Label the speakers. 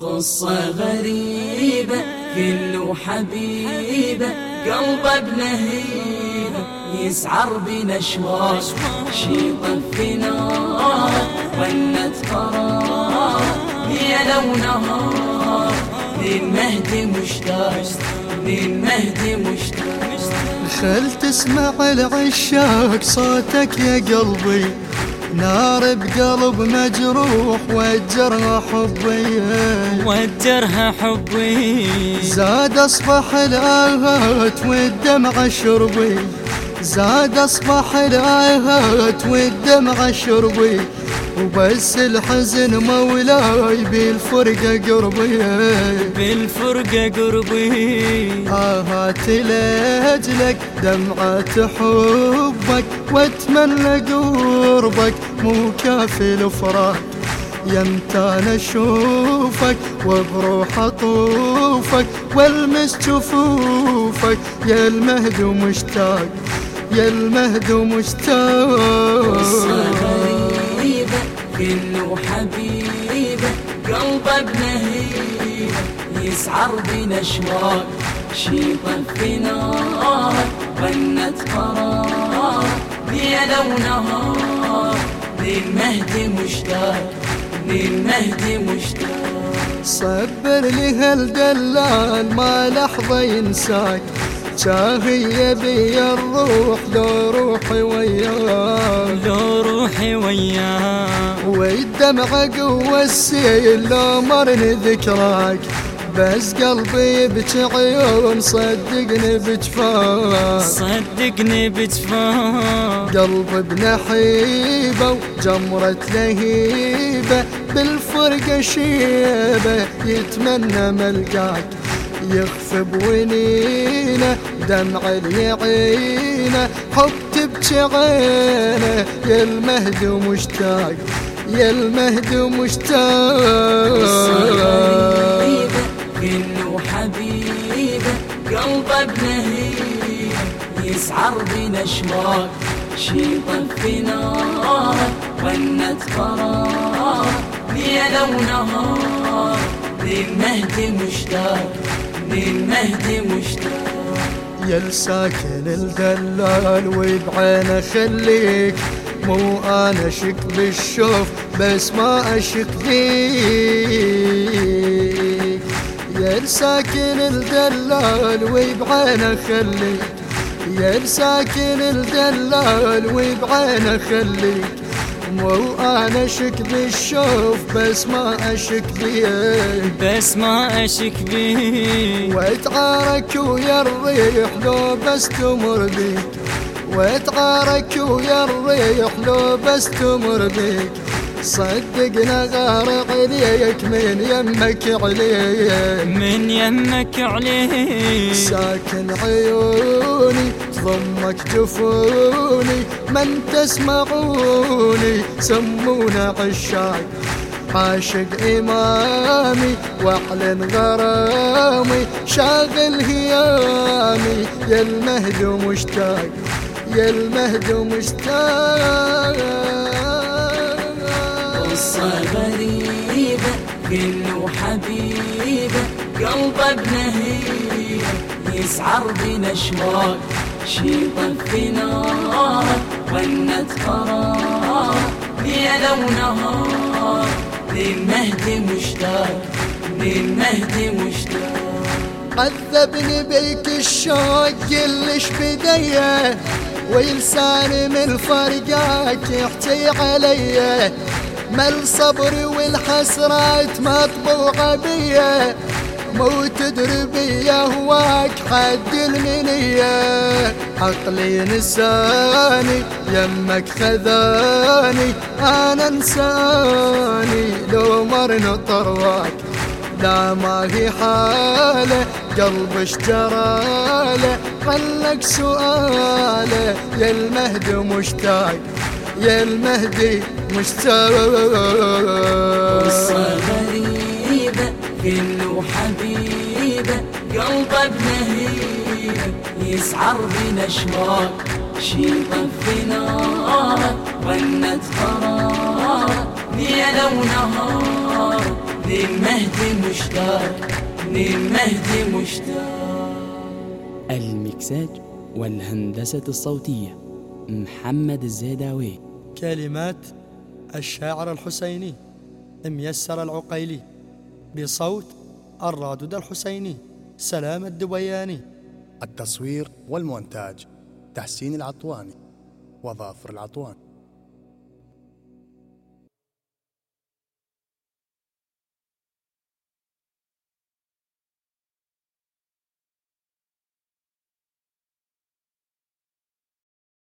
Speaker 1: قصة غريبة كله حبيبة قلبه بنهيبة يسعر بنشوار شي طفي نار ونت قرار ليلة ونهار للمهدي مشتاق للمهدي مشتاق
Speaker 2: خل تسمع العشاق صوتك يا قلبي. نار بقلب مجروح وجرها حبي.
Speaker 3: وجرها حبي.
Speaker 2: زاد أصبح الآهات والدمع شربي. زاد اصبح الاهات والدمع شربي وبس الحزن مولاي بالفرقة قربي.
Speaker 3: بالفرقة قربي.
Speaker 2: آهات لأجلك دمعة حبك وأتمنى قربك مو كافي الفراق يمتى اشوفك وبروح أطوفك والمس جفوفك يا المهد مشتاق. يا المهد مشتاق.
Speaker 1: كله حبيبة قلبه بنهيبة يسعر بنشواق شي طفي نار غنت قرار ليلة ونهار. للمهدي مشتاق للمهدي مشتاق.
Speaker 2: صبر لي هالدلال ما لحظة ينساك. شاهي بي الروح لو روحي وياك
Speaker 3: لو روحي وياك
Speaker 2: والدمع قوة السيل لو مرني ذكراك. بس قلبي يبكي عيون صدقني بجفاك.
Speaker 3: صدقني بجفاك.
Speaker 2: قلب بنحيبة وجمرة لهيبة بالفرقة شيبة يتمنى ملقاك. يخفي بونينه دمع اليعينه حب تبكي عينه يا المهد مشتاق يا المهد مشتاق.
Speaker 1: كله حبيبه قلبه بنهيبه يسعر بنشواق شي طفي نار ونت قرار ليلة ونهار للمهدي مشتاق للمهدي مشتاق.
Speaker 2: يا الساكن الدلال وبعينه خليك مو أنا أشك بالشوف بس ما أشك فيك. يا الساكن الدلال وبعينه خليك يا الساكن الدلال وبعينه خليك مو أنا اشك بالشوف بس ما اشك بيه
Speaker 3: بس ما اشك بيه
Speaker 2: واتعارك ويا الريح لو بس تمر بيك واتعارك ويا الريح لو بس تمر بيك صدقنا غارق عليك من يمك عليه
Speaker 3: من يمك عليه
Speaker 2: ساكن عيوني تضمك جفوني من تسمعوني؟ سمونا عشاق عاشق إمامي وأعلن غرامي شاغل هيامي. يا المهد مشتاق يا المهد مشتاق.
Speaker 1: قصة غريبة كله حبيبة قلبه بنهيبة يسعر بنشواق شي طفي نار ونت قرار ليلة ونهار للمهدي مشتاق للمهدي مشتاق.
Speaker 2: عذبني بيك الشوق كلش بدية ولساني من فرقاك يحكي علي ما الصبر والحسرات مطبوعة بيه مو تدري بيا هواك حد المنية. عقلي نساني يمك خذاني أنا انساني. لو مر طرواك لا ما هي حالة. قلب اشتراله خلك سؤالة. يا المهدي مشتاق يا المهدي مشتاق
Speaker 1: قصة غريبة كله حبيبة قلبه بنهيبة يسعر بنشواق شي طفي نار ونت قرار ليلة ونهار للمهدي مشتاق للمهدي مشتاق
Speaker 4: المكساج والهندسة الصوتية محمد الزيداوي.
Speaker 2: كلمات الشاعر الحسيني ميسر العقيلي بصوت الرادود الحسيني سلام الدبياني
Speaker 5: التصوير والمونتاج تحسين العطواني وظافر العطوان